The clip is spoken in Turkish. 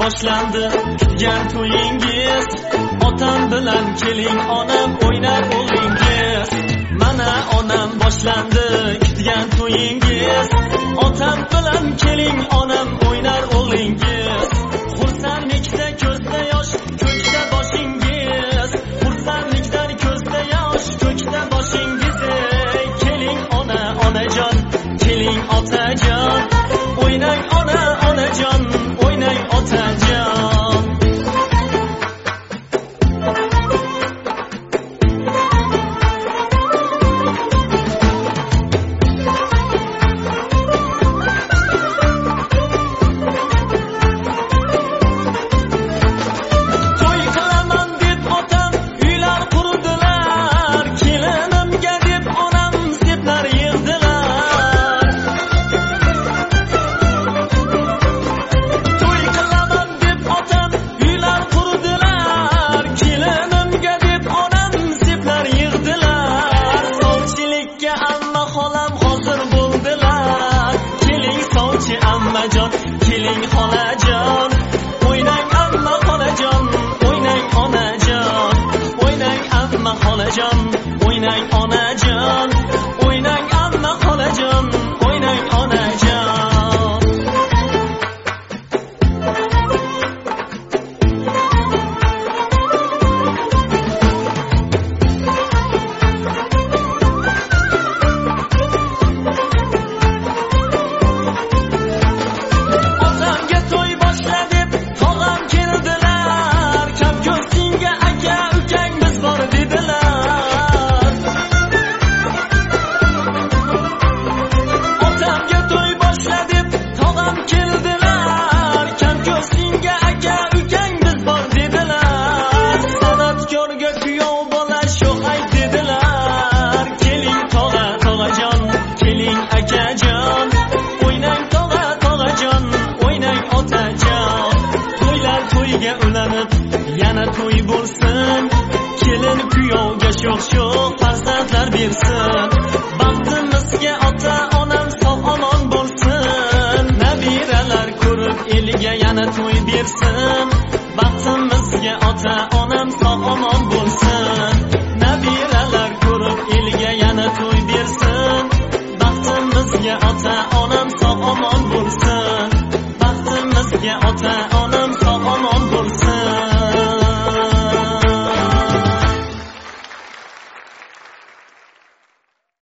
boshlandi kutgan to'yingiz otam bilan keling onam o'ynar o'g'lingiz mana onam boshlandi kutgan to'yingiz otam bilan keling onam o'ynar o'g'lingiz xursandlikda ko'zda yosh ko'kda boshingiz xursandlikdan ko'zda yosh ko'kda boshingiz keling ona onajon keling otajon o'ynang ona onajon all. Sovchi keling xolajon o'ynang amma xolajon o'ynang onajon. O'ynang amma xolajon to'yga yana to'y bo'lsin. Kelin kuyovga sho'x sho'x farzandlar bersin. Baxtimizga ota onam sog' omon bo'lsin. Nabiralar ko'rib eliga yana to'y bersin. Baxtimizga ota onam sog' omon bo'lsin.